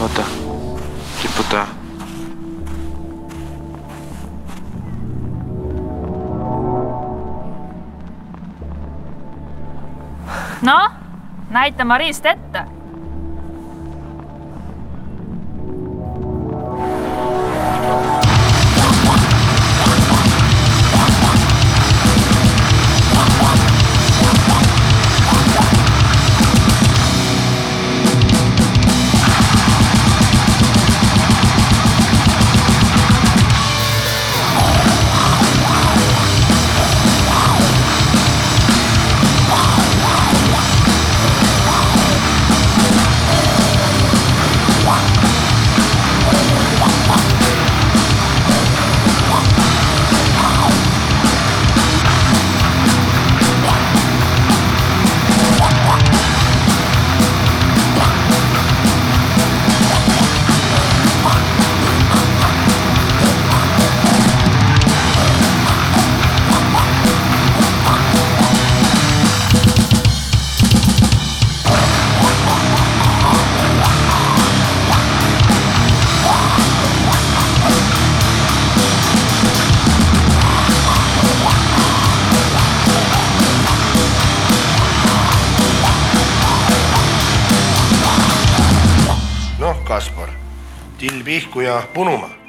oota, riputa. noh, näita Marist ette. Kaspar, till pihku ja punuma